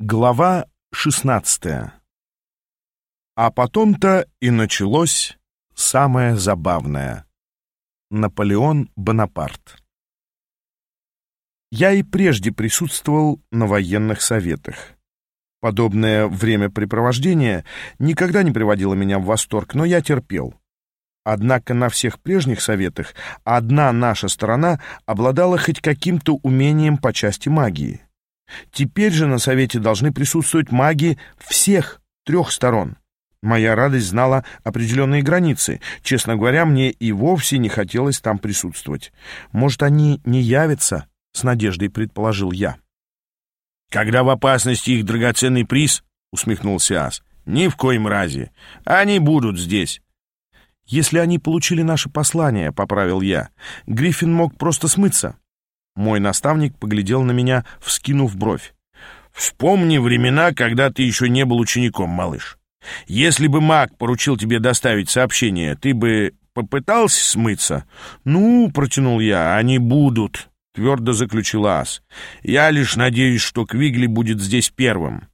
Глава 16 А потом-то и началось самое забавное. Наполеон Бонапарт. Я и прежде присутствовал на военных советах. Подобное времяпрепровождение никогда не приводило меня в восторг, но я терпел. Однако на всех прежних советах одна наша сторона обладала хоть каким-то умением по части магии. Теперь же на совете должны присутствовать маги всех трех сторон. Моя радость знала определенные границы. Честно говоря, мне и вовсе не хотелось там присутствовать. Может, они не явятся, — с надеждой предположил я. «Когда в опасности их драгоценный приз», — усмехнулся Ас, — «ни в коем разе. Они будут здесь». «Если они получили наше послание», — поправил я, — «Гриффин мог просто смыться». Мой наставник поглядел на меня, вскинув бровь. «Вспомни времена, когда ты еще не был учеником, малыш. Если бы маг поручил тебе доставить сообщение, ты бы попытался смыться?» «Ну, — протянул я, — они будут», — твердо заключил Ас. «Я лишь надеюсь, что Квигли будет здесь первым».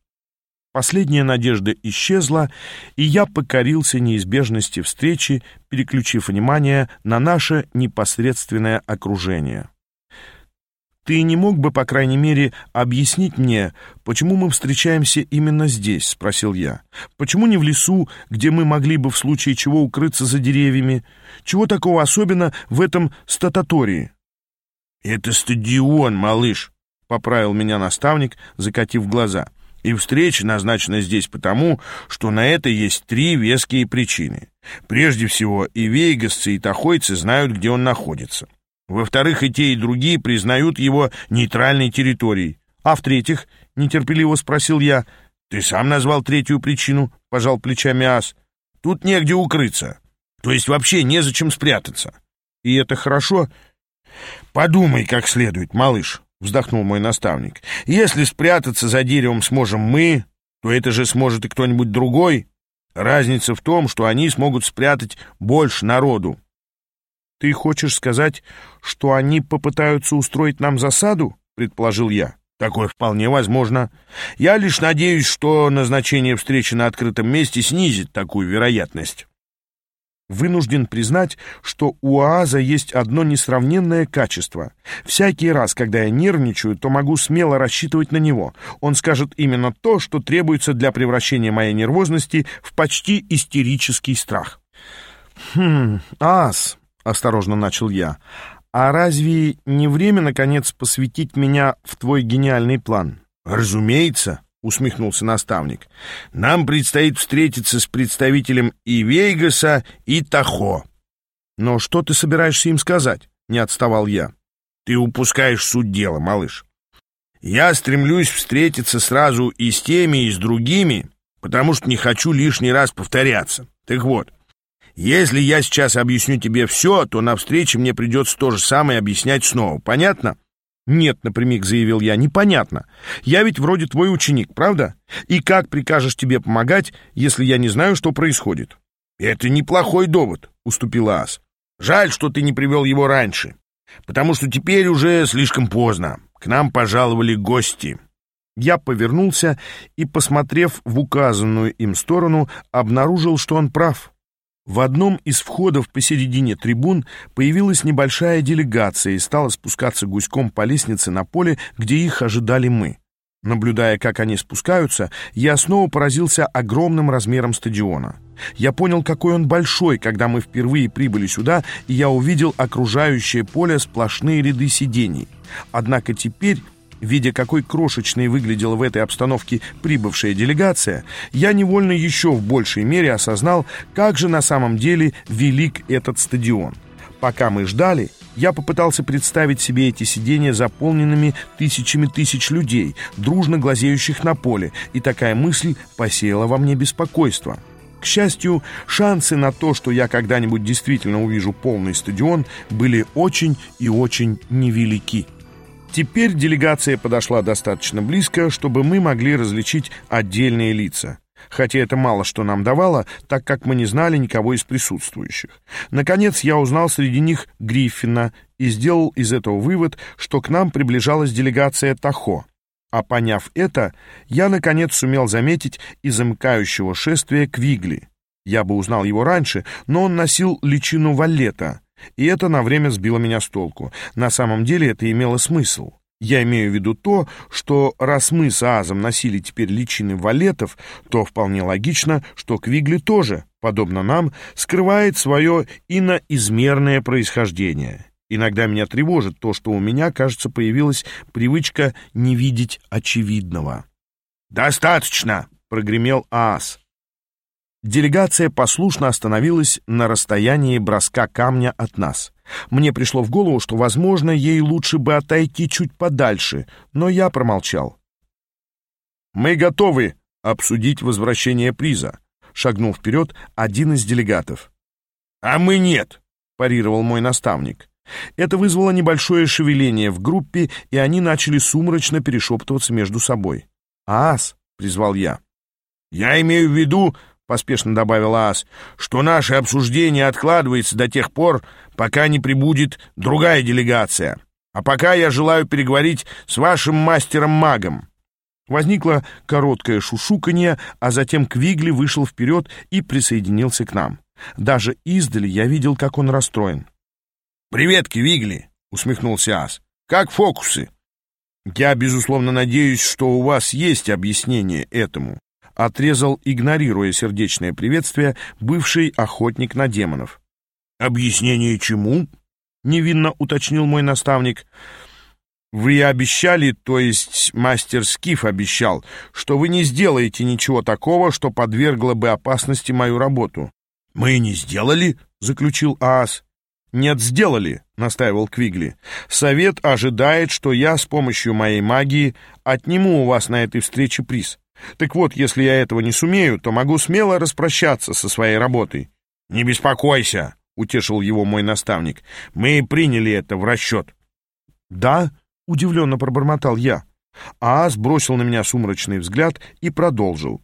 Последняя надежда исчезла, и я покорился неизбежности встречи, переключив внимание на наше непосредственное окружение. «Ты не мог бы, по крайней мере, объяснить мне, почему мы встречаемся именно здесь?» — спросил я. «Почему не в лесу, где мы могли бы в случае чего укрыться за деревьями? Чего такого особенно в этом стататории?» «Это стадион, малыш», — поправил меня наставник, закатив глаза. «И встреча назначена здесь потому, что на это есть три веские причины. Прежде всего, и вейгасцы, и тахойцы знают, где он находится». Во-вторых, и те, и другие признают его нейтральной территорией. А в-третьих, нетерпеливо спросил я, ты сам назвал третью причину, пожал плечами Ас. Тут негде укрыться. То есть вообще незачем спрятаться. И это хорошо? Подумай как следует, малыш, вздохнул мой наставник. Если спрятаться за деревом сможем мы, то это же сможет и кто-нибудь другой. Разница в том, что они смогут спрятать больше народу. «Ты хочешь сказать, что они попытаются устроить нам засаду?» — предположил я. «Такое вполне возможно. Я лишь надеюсь, что назначение встречи на открытом месте снизит такую вероятность». Вынужден признать, что у ААЗа есть одно несравненное качество. Всякий раз, когда я нервничаю, то могу смело рассчитывать на него. Он скажет именно то, что требуется для превращения моей нервозности в почти истерический страх. «Хм, ААЗ, осторожно начал я. «А разве не время, наконец, посвятить меня в твой гениальный план?» «Разумеется», — усмехнулся наставник. «Нам предстоит встретиться с представителем и Вейгаса, и Тахо». «Но что ты собираешься им сказать?» — не отставал я. «Ты упускаешь суть дела, малыш. Я стремлюсь встретиться сразу и с теми, и с другими, потому что не хочу лишний раз повторяться. Так вот, если я сейчас объясню тебе все, то на встрече мне придется то же самое объяснять снова. Понятно? «Нет», — напрямик заявил я, — «непонятно. Я ведь вроде твой ученик, правда? И как прикажешь тебе помогать, если я не знаю, что происходит?» «Это неплохой довод», — уступила Ас. «Жаль, что ты не привел его раньше, потому что теперь уже слишком поздно. К нам пожаловали гости». Я повернулся и, посмотрев в указанную им сторону, обнаружил, что он прав. В одном из входов посередине трибун появилась небольшая делегация и стала спускаться гуськом по лестнице на поле, где их ожидали мы. Наблюдая, как они спускаются, я снова поразился огромным размером стадиона. Я понял, какой он большой, когда мы впервые прибыли сюда, и я увидел окружающее поле сплошные ряды сидений. Однако теперь Видя, какой крошечной выглядела в этой обстановке прибывшая делегация, я невольно еще в большей мере осознал, как же на самом деле велик этот стадион. Пока мы ждали, я попытался представить себе эти сидения заполненными тысячами тысяч людей, дружно глазеющих на поле, и такая мысль посеяла во мне беспокойство. К счастью, шансы на то, что я когда-нибудь действительно увижу полный стадион, были очень и очень невелики. Теперь делегация подошла достаточно близко, чтобы мы могли различить отдельные лица. Хотя это мало что нам давало, так как мы не знали никого из присутствующих. Наконец я узнал среди них Гриффина и сделал из этого вывод, что к нам приближалась делегация Тахо. А поняв это, я, наконец, сумел заметить и замыкающего шествия Квигли. Я бы узнал его раньше, но он носил личину валета, и это на время сбило меня с толку. На самом деле это имело смысл. Я имею в виду то, что раз мы с Аазом носили теперь личины валетов, то вполне логично, что Квигли тоже, подобно нам, скрывает свое иноизмерное происхождение. Иногда меня тревожит то, что у меня, кажется, появилась привычка не видеть очевидного. «Достаточно!» — прогремел Аас. Делегация послушно остановилась на расстоянии броска камня от нас. Мне пришло в голову, что, возможно, ей лучше бы отойти чуть подальше, но я промолчал. «Мы готовы обсудить возвращение приза», — шагнул вперед один из делегатов. «А мы нет», — парировал мой наставник. Это вызвало небольшое шевеление в группе, и они начали сумрачно перешептываться между собой. «Ас!» — призвал я. «Я имею в виду поспешно добавил Ас, что наше обсуждение откладывается до тех пор, пока не прибудет другая делегация. А пока я желаю переговорить с вашим мастером-магом. Возникло короткое шушуканье, а затем Квигли вышел вперед и присоединился к нам. Даже издали я видел, как он расстроен. «Привет, Квигли!» — усмехнулся Ас. «Как фокусы?» «Я, безусловно, надеюсь, что у вас есть объяснение этому отрезал, игнорируя сердечное приветствие, бывший охотник на демонов. «Объяснение чему?» — невинно уточнил мой наставник. «Вы обещали, то есть мастер Скиф обещал, что вы не сделаете ничего такого, что подвергло бы опасности мою работу». «Мы не сделали?» — заключил Аас. «Нет, сделали», — настаивал Квигли. «Совет ожидает, что я с помощью моей магии отниму у вас на этой встрече приз. Так вот, если я этого не сумею, то могу смело распрощаться со своей работой. «Не беспокойся», — утешил его мой наставник. «Мы приняли это в расчет». «Да?» — удивленно пробормотал я. Аас бросил на меня сумрачный взгляд и продолжил.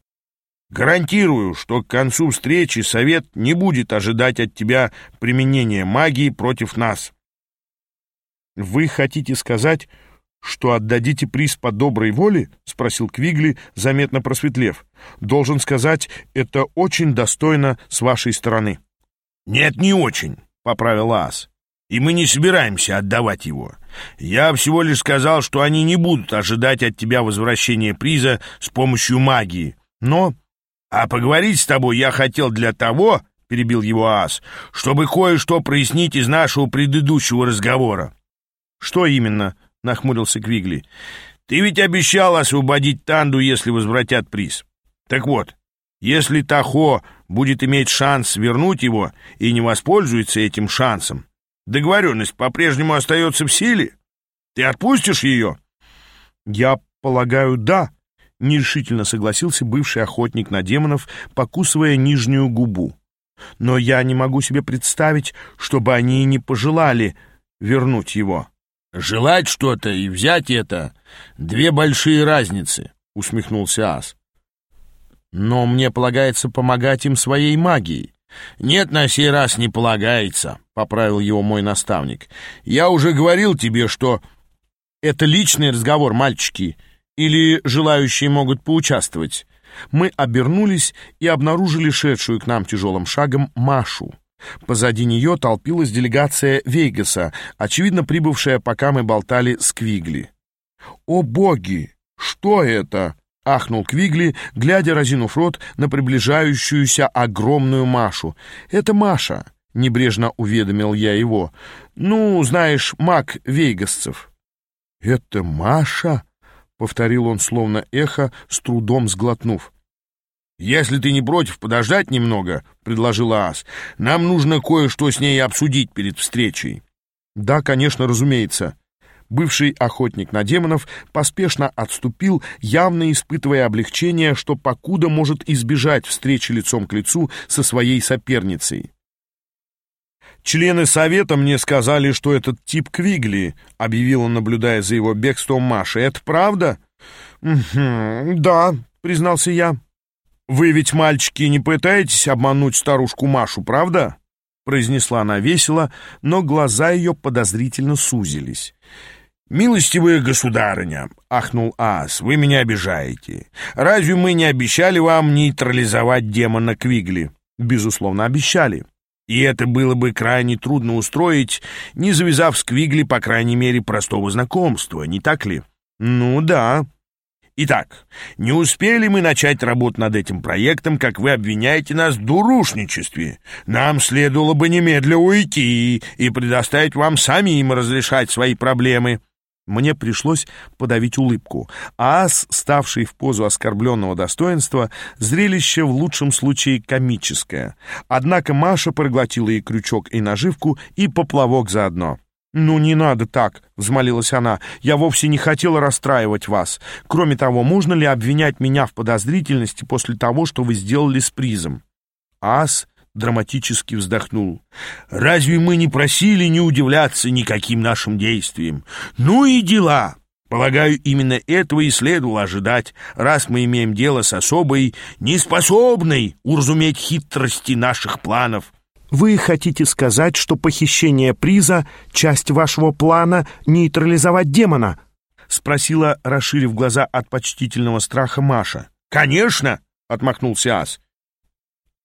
«Гарантирую, что к концу встречи совет не будет ожидать от тебя применения магии против нас». «Вы хотите сказать, «Что отдадите приз по доброй воле?» — спросил Квигли, заметно просветлев. «Должен сказать, это очень достойно с вашей стороны». «Нет, не очень», — поправил Ас. «И мы не собираемся отдавать его. Я всего лишь сказал, что они не будут ожидать от тебя возвращения приза с помощью магии. Но... А поговорить с тобой я хотел для того, — перебил его Ас, — чтобы кое-что прояснить из нашего предыдущего разговора». «Что именно?» — нахмурился Квигли. «Ты ведь обещал освободить Танду, если возвратят приз. Так вот, если Тахо будет иметь шанс вернуть его и не воспользуется этим шансом, договоренность по-прежнему остается в силе? Ты отпустишь ее?» «Я полагаю, да», — нерешительно согласился бывший охотник на демонов, покусывая нижнюю губу. «Но я не могу себе представить, чтобы они не пожелали вернуть его». «Желать что-то и взять это — две большие разницы», — усмехнулся Ас. «Но мне полагается помогать им своей магией». «Нет, на сей раз не полагается», — поправил его мой наставник. «Я уже говорил тебе, что...» «Это личный разговор, мальчики, или желающие могут поучаствовать?» Мы обернулись и обнаружили шедшую к нам тяжелым шагом Машу. Позади нее толпилась делегация Вейгаса, очевидно прибывшая, пока мы болтали с Квигли. «О боги! Что это?» — ахнул Квигли, глядя, разинув рот, на приближающуюся огромную Машу. «Это Маша», — небрежно уведомил я его. «Ну, знаешь, маг вейгасцев». «Это Маша?» — повторил он словно эхо, с трудом сглотнув. «Если ты не против подождать немного», — предложила Ас, — «нам нужно кое-что с ней обсудить перед встречей». «Да, конечно, разумеется». Бывший охотник на демонов поспешно отступил, явно испытывая облегчение, что покуда может избежать встречи лицом к лицу со своей соперницей. «Члены совета мне сказали, что этот тип Квигли», — объявил он, наблюдая за его бегством Маши. «Это правда?» «Да», — признался я. «Вы ведь, мальчики, не пытаетесь обмануть старушку Машу, правда?» произнесла она весело, но глаза ее подозрительно сузились. «Милостивая государыня», — ахнул Ас, — «вы меня обижаете. Разве мы не обещали вам нейтрализовать демона Квигли?» «Безусловно, обещали». И это было бы крайне трудно устроить, не завязав с Квигли, по крайней мере, простого знакомства, не так ли? Ну да. Итак, не успели мы начать работу над этим проектом, как вы обвиняете нас в дурушничестве. Нам следовало бы немедля уйти и предоставить вам самим разрешать свои проблемы. Мне пришлось подавить улыбку. Ас, ставший в позу оскорбленного достоинства, зрелище в лучшем случае комическое. Однако Маша проглотила и крючок, и наживку, и поплавок заодно. «Ну, не надо так», — взмолилась она. «Я вовсе не хотела расстраивать вас. Кроме того, можно ли обвинять меня в подозрительности после того, что вы сделали с призом?» Ас драматически вздохнул. «Разве мы не просили не удивляться никаким нашим действиям? Ну и дела!» Полагаю, именно этого и следовало ожидать, раз мы имеем дело с особой, неспособной уразуметь хитрости наших планов. Вы хотите сказать, что похищение приза — часть вашего плана нейтрализовать демона? Спросила, расширив глаза от почтительного страха Маша. Конечно, — отмахнулся Ас.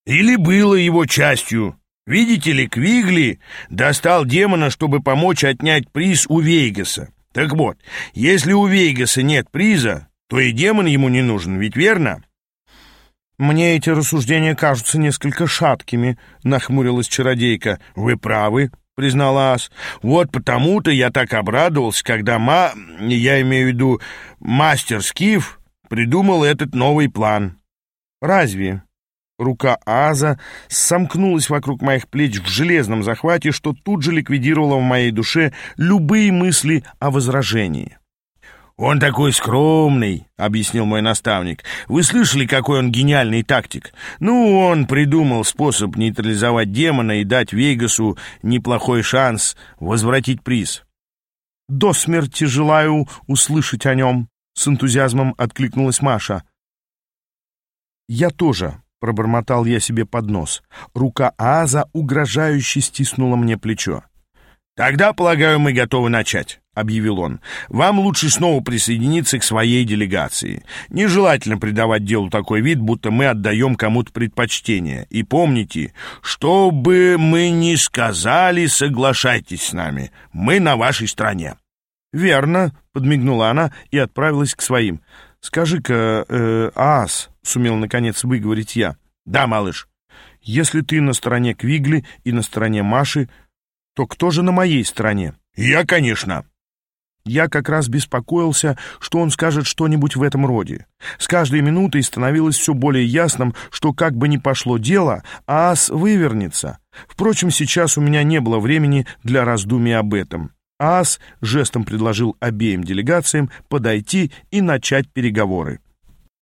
Или было его частью. Видите ли, Квигли достал демона, чтобы помочь отнять приз у Вейгаса. Так вот, если у Вейгаса нет приза, то и демон ему не нужен, ведь верно? «Мне эти рассуждения кажутся несколько шаткими», — нахмурилась чародейка. «Вы правы», — признала Ас. «Вот потому-то я так обрадовался, когда ма... я имею в виду мастер Скиф придумал этот новый план». «Разве?» Рука Аза сомкнулась вокруг моих плеч в железном захвате, что тут же ликвидировало в моей душе любые мысли о возражении. «Он такой скромный», — объяснил мой наставник. «Вы слышали, какой он гениальный тактик? Ну, он придумал способ нейтрализовать демона и дать Вегасу неплохой шанс возвратить приз». «До смерти желаю услышать о нем», — с энтузиазмом откликнулась Маша. «Я тоже», — пробормотал я себе под нос. Рука Ааза угрожающе стиснула мне плечо. «Тогда, полагаю, мы готовы начать», — объявил он. «Вам лучше снова присоединиться к своей делегации. Нежелательно придавать делу такой вид, будто мы отдаем кому-то предпочтение. И помните, что бы мы ни сказали, соглашайтесь с нами. Мы на вашей стороне». «Верно», — подмигнула она и отправилась к своим. «Скажи-ка, э, Аас», — сумел наконец выговорить я. «Да, малыш». «Если ты на стороне Квигли и на стороне Маши, то кто же на моей стороне?» «Я, конечно». Я как раз беспокоился, что он скажет что-нибудь в этом роде. С каждой минутой становилось все более ясным, что как бы ни пошло дело, Аас вывернется. Впрочем, сейчас у меня не было времени для раздумий об этом. Аас жестом предложил обеим делегациям подойти и начать переговоры.